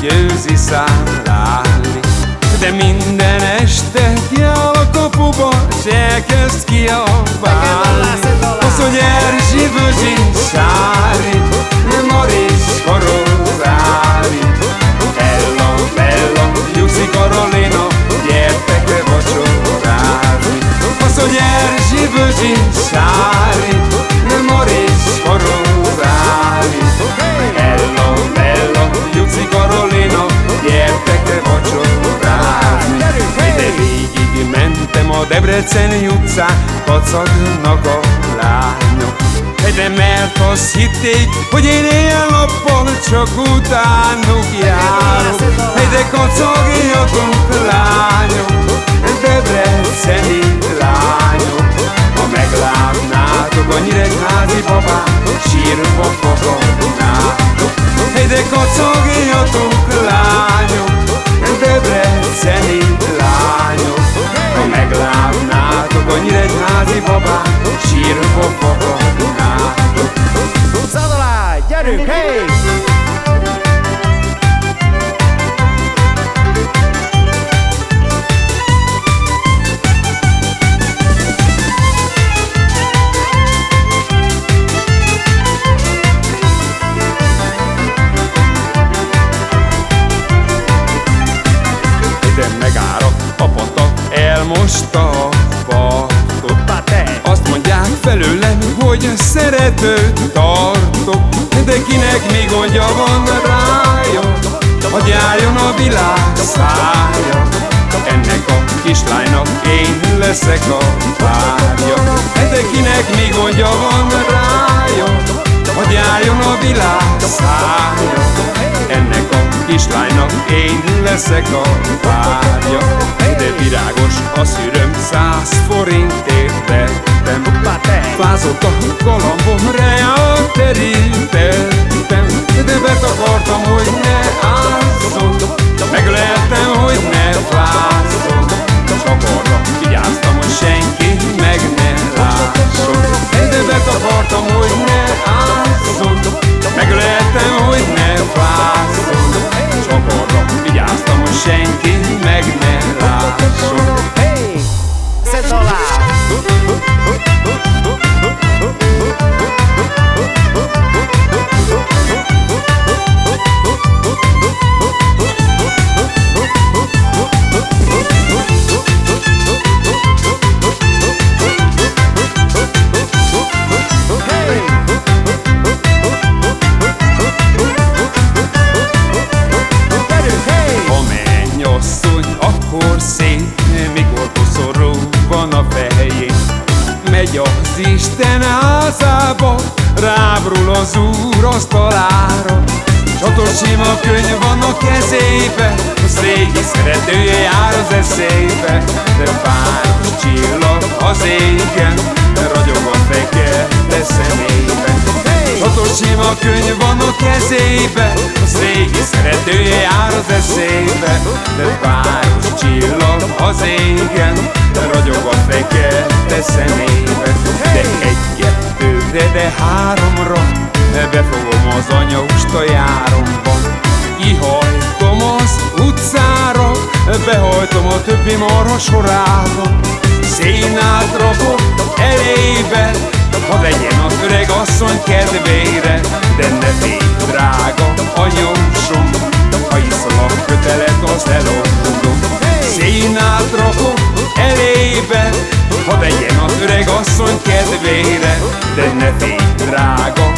győzi számlálni De minden este kiáll a kapuba, s elkezd kiabálni Az, hogy Erzsi vözsin sári, Debreceni utcán, kacagnak a lányok. De mert azt hitték, hogy én éjjel-nappal csak utánuk gyerünk, hey! De megárak a pata, elmosta a Bate! Azt mondják felőlem, hogy szeretőt tartok De kinek mi gondja van rája Hogy álljon a világ szája. Ennek a kislánynak én leszek a párja. De kinek mi gondja van rája Hogy álljon a világ szája. Ennek a kislánynak én leszek a párja. De virágos a szüröm száz forintért vettem! Fázott a galambom, reál terítettem De betakartam, hogy Isten házába, rábrul az úr asztalára. Csatos sima könyv van a kezébe, az régi szeretője jár az eszébe. De páros csillag az égen, ragyog a fekete szemében. Csatos sima könyv van a kezébe, az régi szeretője jár az eszébe. De páros csillag az égen, ragyog a fekete szemébe. Az anyausta járomban. Kihajtom az utcára, behajtom a többi marha sorába. Szénát rakok elébe, ha legyen az öreg asszony kedvére, de ne félj, drága anyósom, ha iszol a kötelet, azt elolvadom. Szénát rakok elébe, ha legyen az öreg asszony kedvére, de ne félj, drága